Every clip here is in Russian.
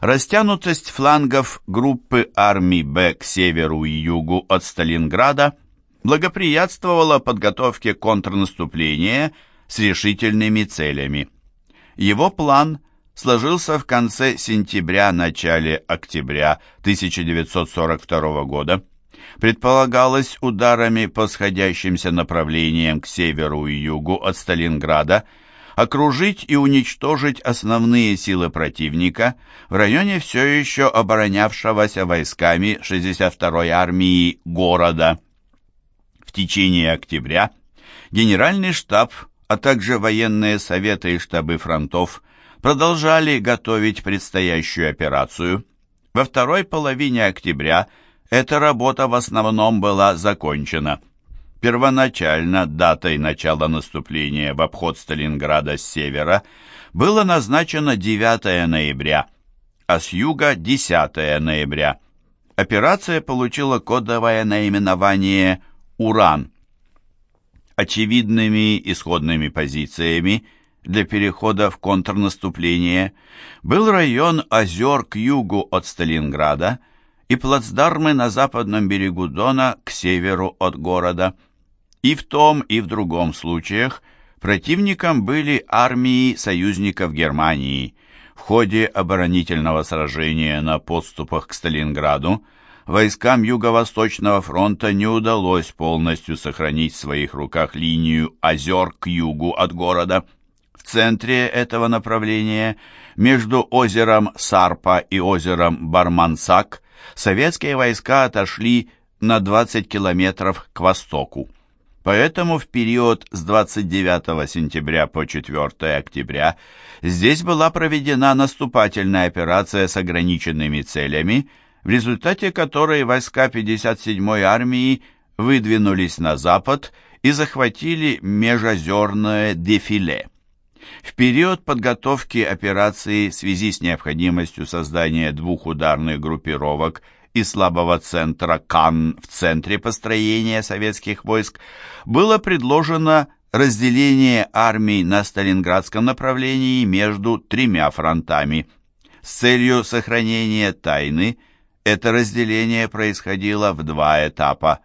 Растянутость флангов группы армий Б к северу и югу от Сталинграда благоприятствовала подготовке контрнаступления с решительными целями. Его план сложился в конце сентября-начале октября 1942 года. Предполагалось ударами по сходящимся направлениям к северу и югу от Сталинграда – окружить и уничтожить основные силы противника в районе все еще оборонявшегося войсками 62-й армии города. В течение октября Генеральный штаб, а также военные советы и штабы фронтов продолжали готовить предстоящую операцию. Во второй половине октября эта работа в основном была закончена – Первоначально датой начала наступления в обход Сталинграда с севера было назначено 9 ноября, а с юга 10 ноября. Операция получила кодовое наименование «Уран». Очевидными исходными позициями для перехода в контрнаступление был район озер к югу от Сталинграда и плацдармы на западном берегу Дона к северу от города – и в том, и в другом случаях противником были армии союзников Германии. В ходе оборонительного сражения на подступах к Сталинграду войскам Юго-Восточного фронта не удалось полностью сохранить в своих руках линию озер к югу от города. В центре этого направления, между озером Сарпа и озером Бармансак, советские войска отошли на 20 километров к востоку. Поэтому в период с 29 сентября по 4 октября здесь была проведена наступательная операция с ограниченными целями, в результате которой войска 57-й армии выдвинулись на запад и захватили межозерное дефиле. В период подготовки операции в связи с необходимостью создания двух ударных группировок – и слабого центра Кан в центре построения советских войск было предложено разделение армий на Сталинградском направлении между тремя фронтами. С целью сохранения тайны это разделение происходило в два этапа.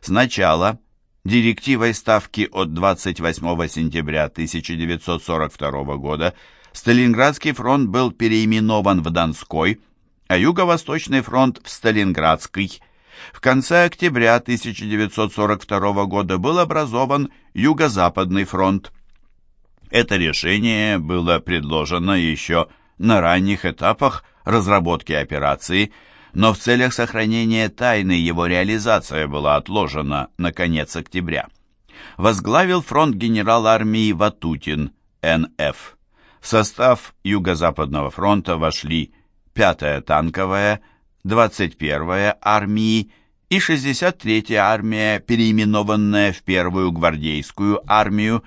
Сначала директивой Ставки от 28 сентября 1942 года Сталинградский фронт был переименован в Донской – а Юго-Восточный фронт в Сталинградский. В конце октября 1942 года был образован Юго-Западный фронт. Это решение было предложено еще на ранних этапах разработки операции, но в целях сохранения тайны его реализация была отложена на конец октября. Возглавил фронт генерал армии Ватутин, НФ. В состав Юго-Западного фронта вошли 5-я танковая, 21-я армии и 63-я армия, переименованная в Первую гвардейскую армию,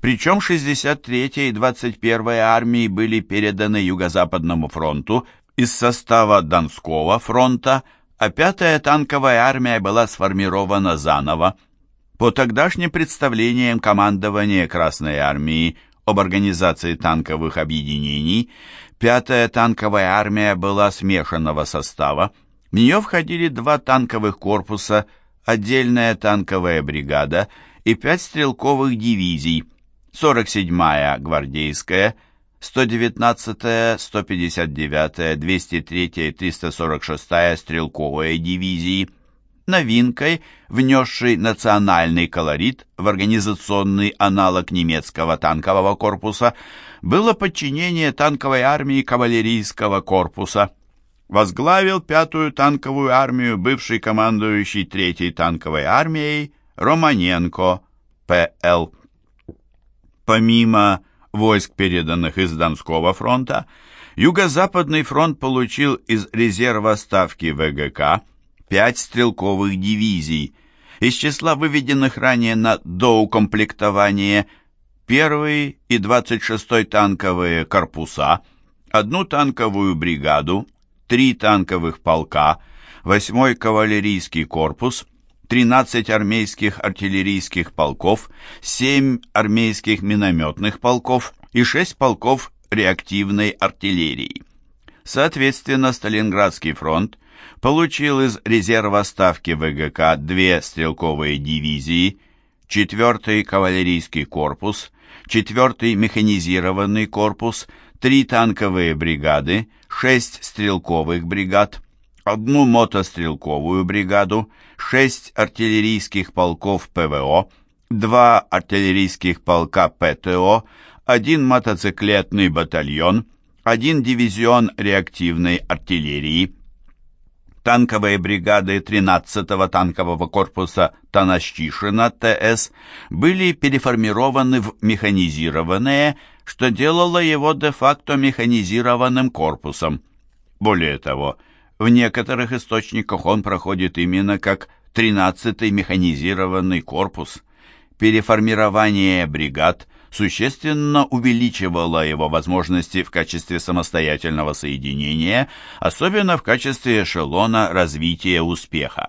причем 63-я и 21-я армии были переданы Юго-Западному фронту из состава Донского фронта, а 5-я танковая армия была сформирована заново. По тогдашним представлениям командования Красной армии об организации танковых объединений, Пятая танковая армия была смешанного состава. В нее входили два танковых корпуса, отдельная танковая бригада и пять стрелковых дивизий, 47-я гвардейская, 119-я, 159-я, 203-я и 346-я стрелковые дивизии – новинкой, внесшей национальный колорит в организационный аналог немецкого танкового корпуса, было подчинение танковой армии кавалерийского корпуса. Возглавил пятую танковую армию бывший командующий третьей танковой армией Романенко П.Л. Помимо войск, переданных из Донского фронта, Юго-Западный фронт получил из резерва ставки ВГК пять стрелковых дивизий. Из числа выведенных ранее на доукомплектование 1 и 26 танковые корпуса, одну танковую бригаду, три танковых полка, 8 кавалерийский корпус, 13 армейских артиллерийских полков, 7 армейских минометных полков и 6 полков реактивной артиллерии. Соответственно, Сталинградский фронт получил из резерва ставки ВГК две стрелковые дивизии, 4-й кавалерийский корпус, 4-й механизированный корпус, три танковые бригады, шесть стрелковых бригад, одну мотострелковую бригаду, шесть артиллерийских полков ПВО, два артиллерийских полка ПТО, один мотоциклетный батальон, один дивизион реактивной артиллерии. Танковые бригады 13-го танкового корпуса Танащишина ТС были переформированы в механизированные, что делало его де-факто механизированным корпусом. Более того, в некоторых источниках он проходит именно как 13-й механизированный корпус. Переформирование бригад существенно увеличивало его возможности в качестве самостоятельного соединения, особенно в качестве эшелона развития успеха.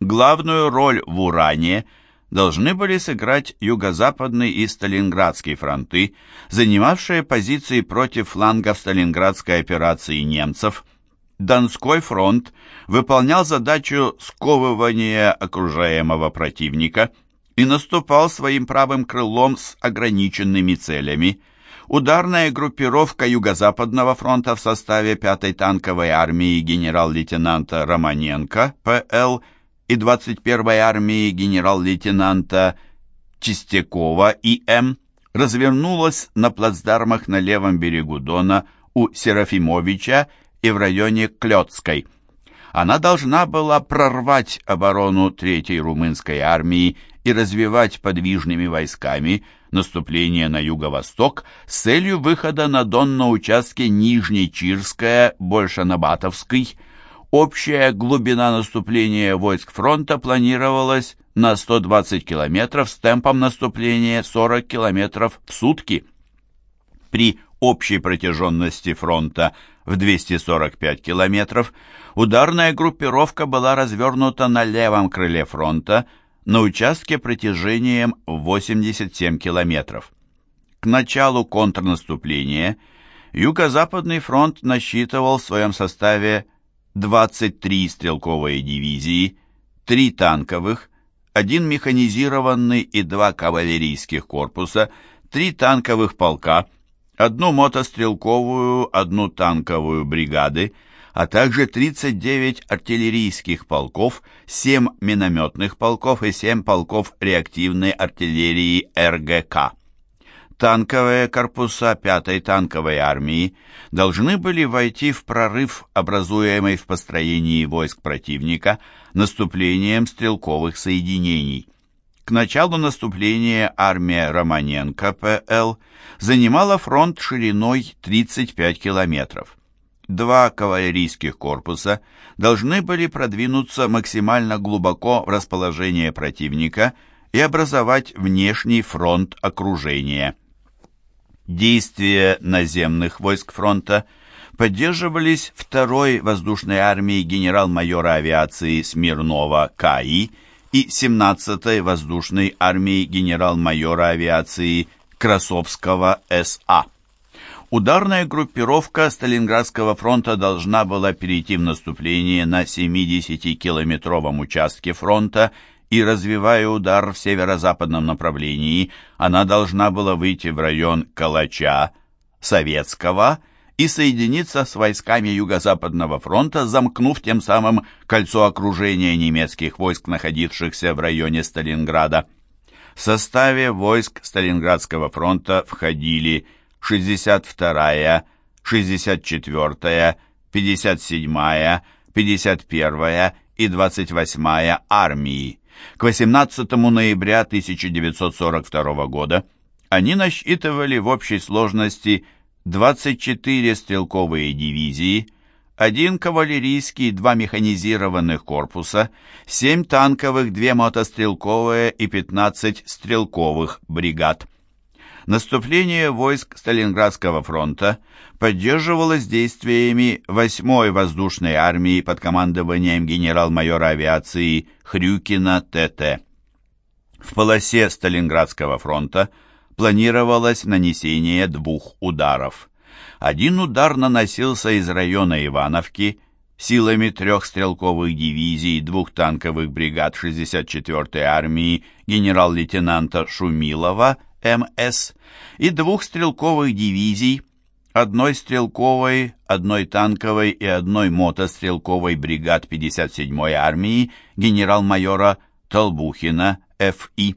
Главную роль в Уране должны были сыграть Юго-Западный и Сталинградский фронты, занимавшие позиции против флангов Сталинградской операции немцев – Донской фронт выполнял задачу сковывания окружаемого противника и наступал своим правым крылом с ограниченными целями. Ударная группировка Юго-Западного фронта в составе 5-й танковой армии генерал-лейтенанта Романенко, ПЛ, и 21-й армии генерал-лейтенанта Чистякова, ИМ, развернулась на плацдармах на левом берегу Дона у Серафимовича и в районе Клёцкой. Она должна была прорвать оборону Третьей румынской армии и развивать подвижными войсками наступление на юго-восток с целью выхода на Дон на участке Нижней Чирская, Большанабатовской. Общая глубина наступления войск фронта планировалась на 120 километров с темпом наступления 40 километров в сутки. При общей протяженности фронта в 245 километров, ударная группировка была развернута на левом крыле фронта на участке протяжением 87 километров. К началу контрнаступления Юго-Западный фронт насчитывал в своем составе 23 стрелковые дивизии, 3 танковых, один механизированный и два кавалерийских корпуса, три танковых полка – одну мотострелковую, одну танковую бригады, а также 39 артиллерийских полков, 7 минометных полков и 7 полков реактивной артиллерии РГК. Танковые корпуса 5-й танковой армии должны были войти в прорыв, образуемый в построении войск противника, наступлением стрелковых соединений. К началу наступления армия Романенко ПЛ занимала фронт шириной 35 километров. Два кавалерийских корпуса должны были продвинуться максимально глубоко в расположение противника и образовать внешний фронт окружения. Действия наземных войск фронта поддерживались второй воздушной армией генерал-майора авиации Смирнова К.И и 17-й воздушной армии генерал-майора авиации Красовского С.А. Ударная группировка Сталинградского фронта должна была перейти в наступление на 70-километровом участке фронта и, развивая удар в северо-западном направлении, она должна была выйти в район Калача, Советского и соединиться с войсками Юго-Западного фронта, замкнув тем самым кольцо окружения немецких войск, находившихся в районе Сталинграда. В составе войск Сталинградского фронта входили 62-я, 64-я, 57-я, 51-я и 28-я армии. К 18 ноября 1942 года они насчитывали в общей сложности 24 стрелковые дивизии, один кавалерийский, два механизированных корпуса, 7 танковых, 2 мотострелковые и 15 стрелковых бригад. Наступление войск Сталинградского фронта поддерживалось действиями 8-й воздушной армии под командованием генерал-майора авиации Хрюкина ТТ. В полосе Сталинградского фронта – планировалось нанесение двух ударов. один удар наносился из района Ивановки силами трех стрелковых дивизий, двух танковых бригад 64-й армии генерал-лейтенанта Шумилова, МС, и двух стрелковых дивизий, одной стрелковой, одной танковой и одной мотострелковой бригад 57-й армии генерал-майора Толбухина, Ф.И.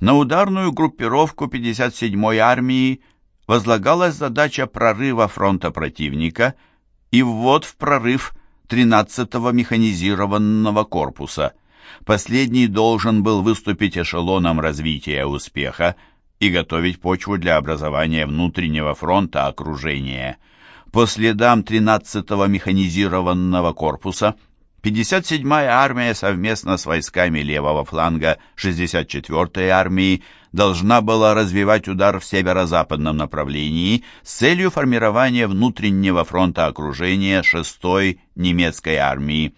На ударную группировку 57-й армии возлагалась задача прорыва фронта противника и ввод в прорыв 13-го механизированного корпуса. Последний должен был выступить эшелоном развития успеха и готовить почву для образования внутреннего фронта окружения. По следам 13-го механизированного корпуса – 57-я армия совместно с войсками левого фланга 64-й армии должна была развивать удар в северо-западном направлении с целью формирования внутреннего фронта окружения 6-й немецкой армии.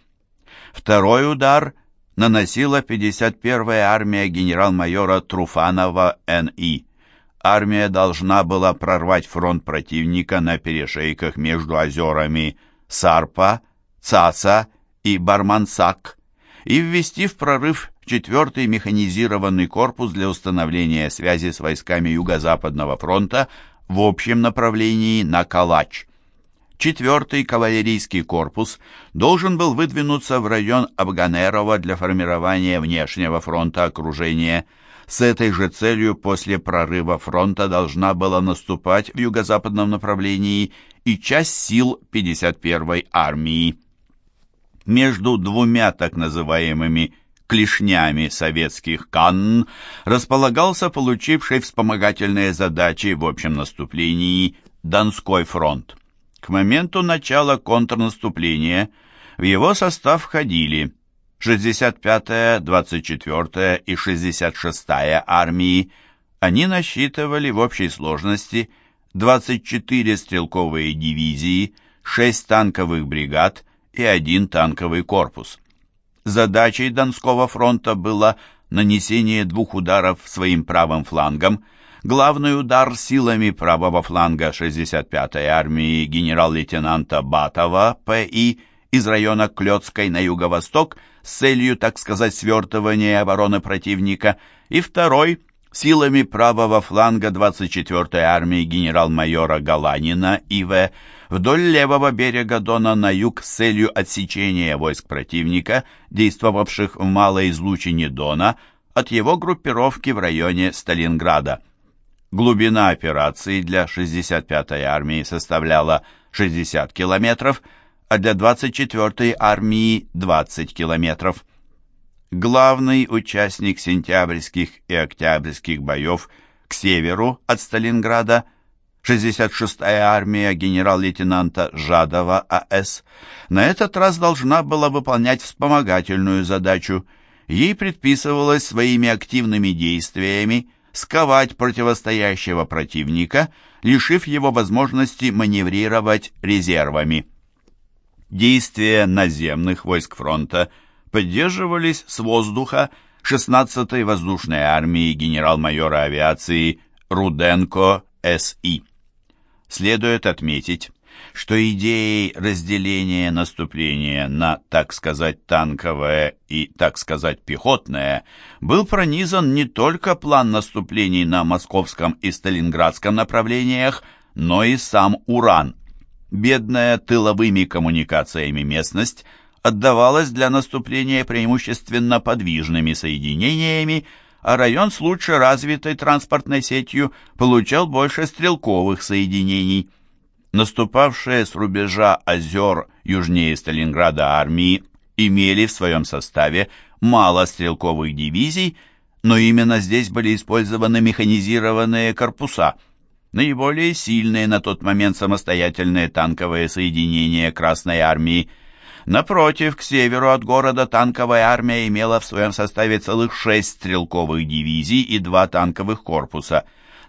Второй удар наносила 51-я армия генерал-майора Труфанова Н.И. Армия должна была прорвать фронт противника на перешейках между озерами Сарпа, Цаса и Бармансак и ввести в прорыв 4-й механизированный корпус для установления связи с войсками Юго-Западного фронта в общем направлении на Калач. 4-й кавалерийский корпус должен был выдвинуться в район Абганерова для формирования внешнего фронта окружения. С этой же целью после прорыва фронта должна была наступать в юго-западном направлении и часть сил 51-й армии между двумя так называемыми клешнями советских Канн располагался получивший вспомогательные задачи в общем наступлении Донской фронт. К моменту начала контрнаступления в его состав входили 65-я, 24-я и 66-я армии. Они насчитывали в общей сложности 24 стрелковые дивизии, 6 танковых бригад и один танковый корпус. Задачей Донского фронта было нанесение двух ударов своим правым флангом, главный удар силами правого фланга 65-й армии генерал-лейтенанта Батова П.И. из района Клёцкой на юго-восток с целью, так сказать, свертывания обороны противника, и второй силами правого фланга 24-й армии генерал-майора Галанина И.В вдоль левого берега Дона на юг с целью отсечения войск противника, действовавших в малой излучине Дона, от его группировки в районе Сталинграда. Глубина операции для 65-й армии составляла 60 километров, а для 24-й армии 20 километров. Главный участник сентябрьских и октябрьских боев к северу от Сталинграда – 66-я армия генерал-лейтенанта Жадова А.С. на этот раз должна была выполнять вспомогательную задачу. Ей предписывалось своими активными действиями сковать противостоящего противника, лишив его возможности маневрировать резервами. Действия наземных войск фронта поддерживались с воздуха 16-й воздушной армии генерал-майора авиации Руденко С.И. Следует отметить, что идеей разделения наступления на, так сказать, танковое и, так сказать, пехотное был пронизан не только план наступлений на московском и сталинградском направлениях, но и сам Уран. Бедная тыловыми коммуникациями местность отдавалась для наступления преимущественно подвижными соединениями, а район с лучше развитой транспортной сетью получал больше стрелковых соединений. Наступавшие с рубежа озер южнее Сталинграда армии имели в своем составе мало стрелковых дивизий, но именно здесь были использованы механизированные корпуса, наиболее сильные на тот момент самостоятельные танковые соединения Красной армии – Напротив, к северу от города танковая армия имела в своем составе целых шесть стрелковых дивизий и два танковых корпуса.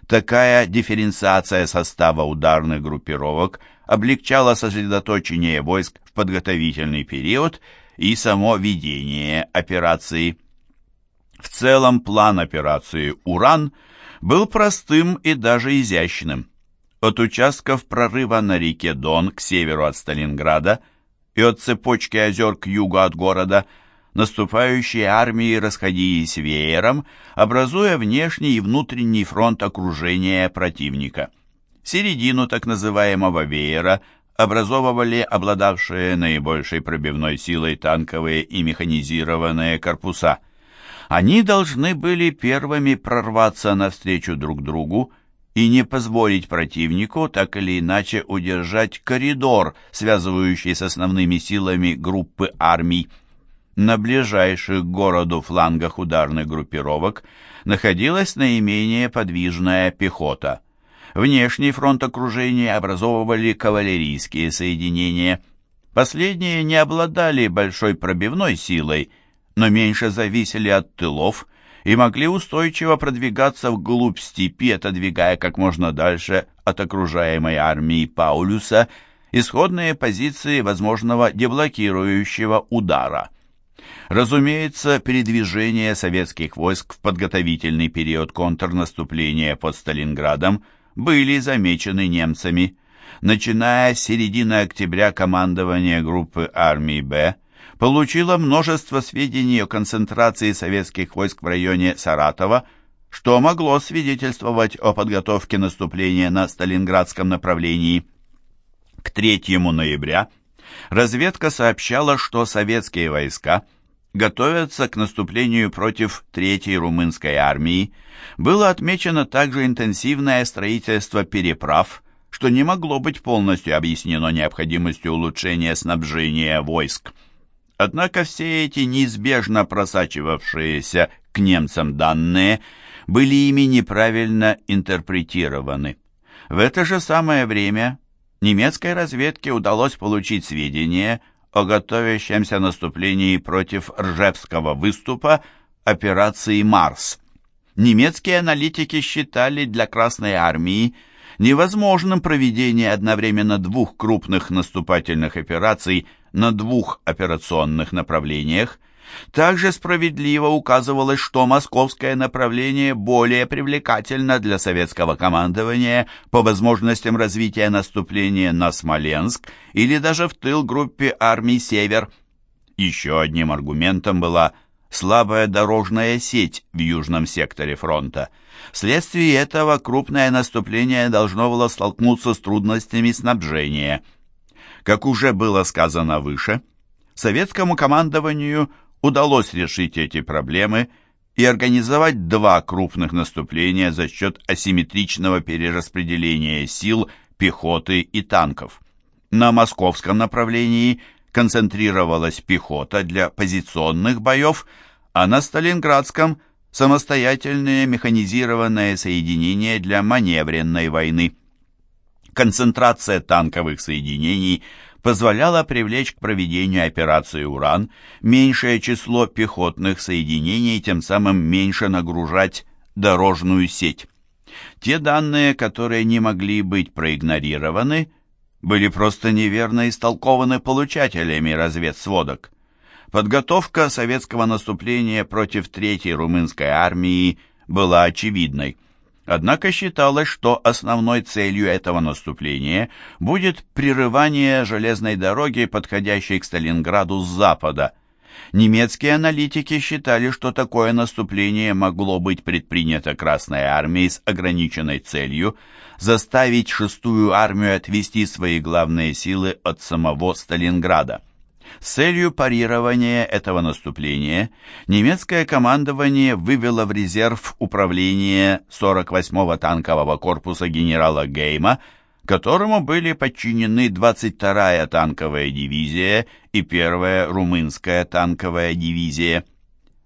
Такая дифференциация состава ударных группировок облегчала сосредоточение войск в подготовительный период и само ведение операции. В целом план операции «Уран» был простым и даже изящным. От участков прорыва на реке Дон к северу от Сталинграда и от цепочки озер к югу от города наступающие армии расходились веером, образуя внешний и внутренний фронт окружения противника. Середину так называемого веера образовывали обладавшие наибольшей пробивной силой танковые и механизированные корпуса. Они должны были первыми прорваться навстречу друг другу и не позволить противнику так или иначе удержать коридор, связывающий с основными силами группы армий. На ближайших к городу флангах ударных группировок находилась наименее подвижная пехота – Внешний фронт окружения образовывали кавалерийские соединения. Последние не обладали большой пробивной силой, но меньше зависели от тылов и могли устойчиво продвигаться вглубь степи, отодвигая как можно дальше от окружаемой армии Паулюса исходные позиции возможного деблокирующего удара. Разумеется, передвижение советских войск в подготовительный период контрнаступления под Сталинградом – были замечены немцами. Начиная с середины октября командование группы армии «Б» получило множество сведений о концентрации советских войск в районе Саратова, что могло свидетельствовать о подготовке наступления на Сталинградском направлении. К 3 ноября разведка сообщала, что советские войска – готовятся к наступлению против Третьей румынской армии, было отмечено также интенсивное строительство переправ, что не могло быть полностью объяснено необходимостью улучшения снабжения войск. Однако все эти неизбежно просачивавшиеся к немцам данные были ими неправильно интерпретированы. В это же самое время немецкой разведке удалось получить сведения о готовящемся наступлении против Ржевского выступа операции «Марс». Немецкие аналитики считали для Красной Армии невозможным проведение одновременно двух крупных наступательных операций на двух операционных направлениях, также справедливо указывалось, что московское направление более привлекательно для советского командования по возможностям развития наступления на Смоленск или даже в тыл группе армий «Север». Еще одним аргументом была слабая дорожная сеть в южном секторе фронта. Вследствие этого крупное наступление должно было столкнуться с трудностями снабжения. Как уже было сказано выше, советскому командованию – удалось решить эти проблемы и организовать два крупных наступления за счет асимметричного перераспределения сил, пехоты и танков. На московском направлении концентрировалась пехота для позиционных боев, а на Сталинградском – самостоятельные механизированные соединения для маневренной войны. Концентрация танковых соединений – позволяло привлечь к проведению операции «Уран» меньшее число пехотных соединений тем самым меньше нагружать дорожную сеть. Те данные, которые не могли быть проигнорированы, были просто неверно истолкованы получателями разведсводок. Подготовка советского наступления против Третьей румынской армии была очевидной. Однако считалось, что основной целью этого наступления будет прерывание железной дороги, подходящей к Сталинграду с запада. Немецкие аналитики считали, что такое наступление могло быть предпринято Красной армией с ограниченной целью заставить шестую армию отвести свои главные силы от самого Сталинграда. С целью парирования этого наступления немецкое командование вывело в резерв управление 48-го танкового корпуса генерала Гейма, которому были подчинены 22-я танковая дивизия и 1-я румынская танковая дивизия.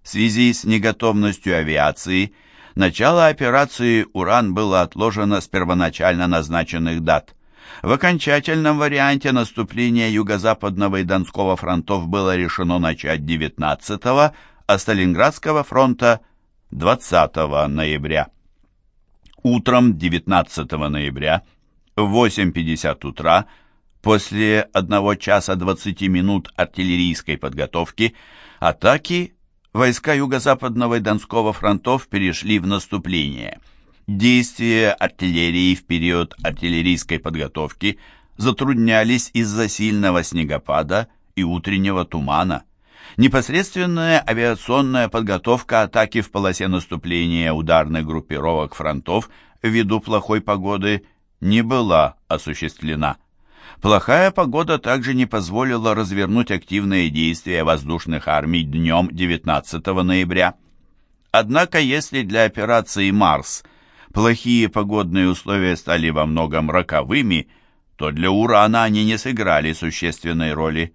В связи с неготовностью авиации начало операции «Уран» было отложено с первоначально назначенных дат – в окончательном варианте наступление Юго-Западного и Донского фронтов было решено начать 19 а Сталинградского фронта 20 ноября. Утром 19 ноября в 8.50 утра после 1 часа 20 минут артиллерийской подготовки атаки войска Юго-Западного и Донского фронтов перешли в наступление – Действия артиллерии в период артиллерийской подготовки затруднялись из-за сильного снегопада и утреннего тумана. Непосредственная авиационная подготовка атаки в полосе наступления ударных группировок фронтов ввиду плохой погоды не была осуществлена. Плохая погода также не позволила развернуть активные действия воздушных армий днем 19 ноября. Однако, если для операции «Марс» плохие погодные условия стали во многом роковыми, то для «Урана» они не сыграли существенной роли.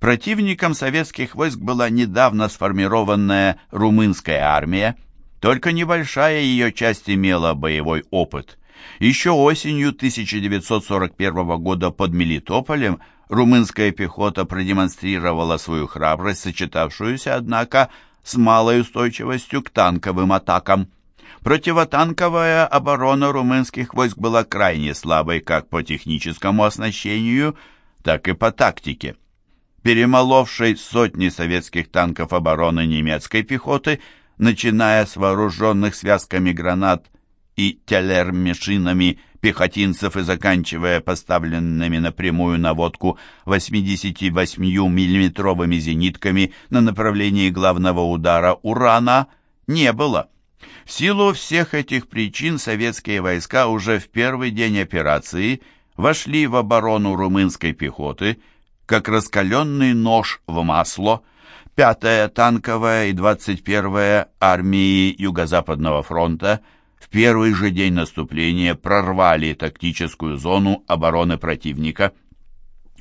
Противником советских войск была недавно сформированная румынская армия, только небольшая ее часть имела боевой опыт. Еще осенью 1941 года под Мелитополем румынская пехота продемонстрировала свою храбрость, сочетавшуюся, однако, с малой устойчивостью к танковым атакам. Противотанковая оборона румынских войск была крайне слабой как по техническому оснащению, так и по тактике. Перемоловшей сотни советских танков обороны немецкой пехоты, начиная с вооруженных связками гранат и телермешинами пехотинцев и заканчивая поставленными напрямую наводку 88 миллиметровыми зенитками на направлении главного удара «Урана» не было. В силу всех этих причин советские войска уже в первый день операции вошли в оборону румынской пехоты, как раскаленный нож в масло. Пятая танковая и 21-я армии Юго-Западного фронта – в первый же день наступления прорвали тактическую зону обороны противника.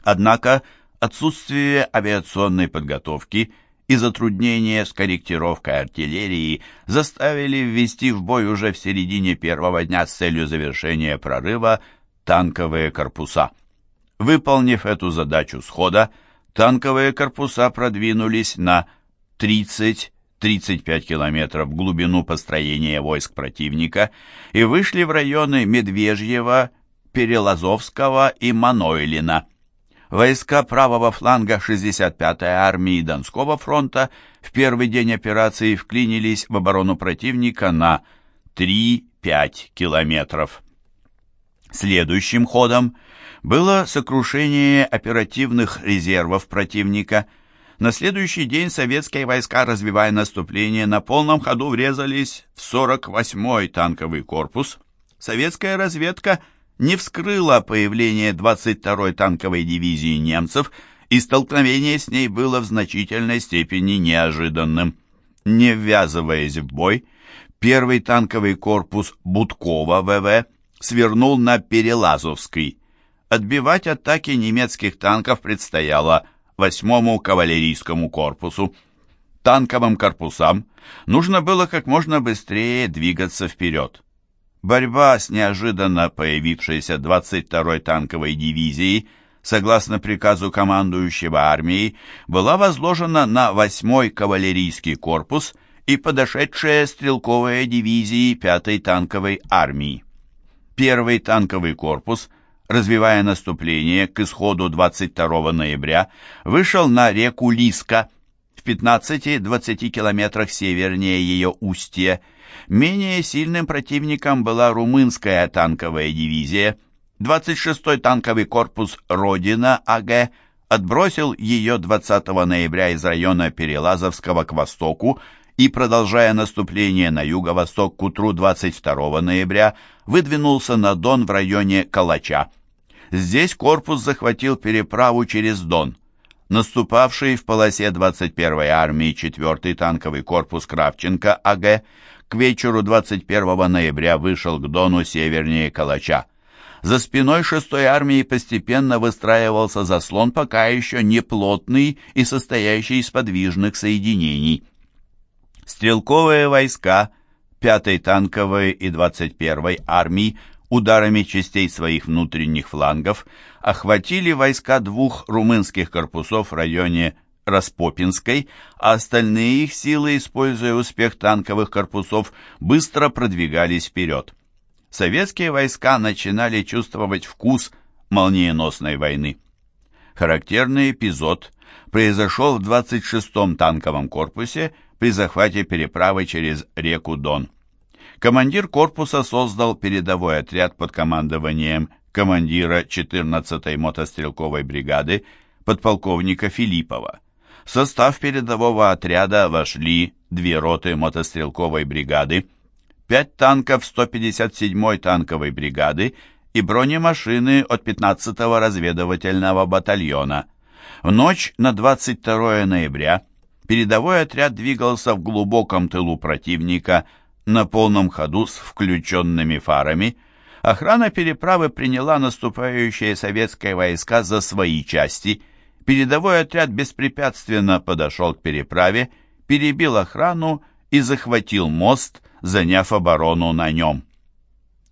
Однако отсутствие авиационной подготовки и затруднения с корректировкой артиллерии заставили ввести в бой уже в середине первого дня с целью завершения прорыва танковые корпуса. Выполнив эту задачу схода, танковые корпуса продвинулись на 30 35 километров в глубину построения войск противника и вышли в районы Медвежьего, Перелазовского и Манойлина. Войска правого фланга 65-й армии Донского фронта в первый день операции вклинились в оборону противника на 3-5 километров. Следующим ходом было сокрушение оперативных резервов противника – на следующий день советские войска, развивая наступление, на полном ходу врезались в 48-й танковый корпус. Советская разведка не вскрыла появление 22-й танковой дивизии немцев, и столкновение с ней было в значительной степени неожиданным. Не ввязываясь в бой, первый танковый корпус Будкова ВВ свернул на Перелазовский. Отбивать атаки немецких танков предстояло 8-му кавалерийскому корпусу. Танковым корпусам нужно было как можно быстрее двигаться вперед. Борьба с неожиданно появившейся 22-й танковой дивизией, согласно приказу командующего армией, была возложена на 8-й кавалерийский корпус и подошедшие стрелковые дивизии 5-й танковой армии. Первый танковый корпус – развивая наступление к исходу 22 ноября, вышел на реку Лиска в 15-20 километрах севернее ее устья. Менее сильным противником была румынская танковая дивизия. 26-й танковый корпус «Родина» АГ отбросил ее 20 ноября из района Перелазовского к востоку и, продолжая наступление на юго-восток к утру 22 ноября, выдвинулся на Дон в районе Калача. Здесь корпус захватил переправу через Дон. Наступавший в полосе 21-й армии 4-й танковый корпус Кравченко АГ к вечеру 21 ноября вышел к Дону севернее Калача. За спиной 6-й армии постепенно выстраивался заслон пока еще не плотный и состоящий из подвижных соединений. Стрелковые войска 5-й танковой и 21-й армии ударами частей своих внутренних флангов охватили войска двух румынских корпусов в районе Распопинской, а остальные их силы, используя успех танковых корпусов, быстро продвигались вперед. Советские войска начинали чувствовать вкус молниеносной войны. Характерный эпизод произошел в 26-м танковом корпусе при захвате переправы через реку Дон. Командир корпуса создал передовой отряд под командованием командира 14-й мотострелковой бригады подполковника Филиппова. В состав передового отряда вошли две роты мотострелковой бригады, пять танков 157-й танковой бригады и бронемашины от 15-го разведывательного батальона. В ночь на 22 ноября передовой отряд двигался в глубоком тылу противника на полном ходу с включенными фарами. Охрана переправы приняла наступающие советские войска за свои части. Передовой отряд беспрепятственно подошел к переправе, перебил охрану и захватил мост, заняв оборону на нем.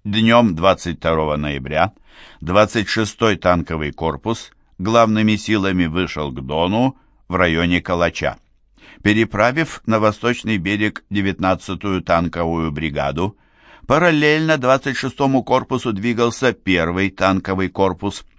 Днем 22 ноября 26-й танковый корпус главными силами вышел к Дону в районе Калача. Переправив на восточный берег 19-ю танковую бригаду, параллельно 26-му корпусу двигался первый танковый корпус –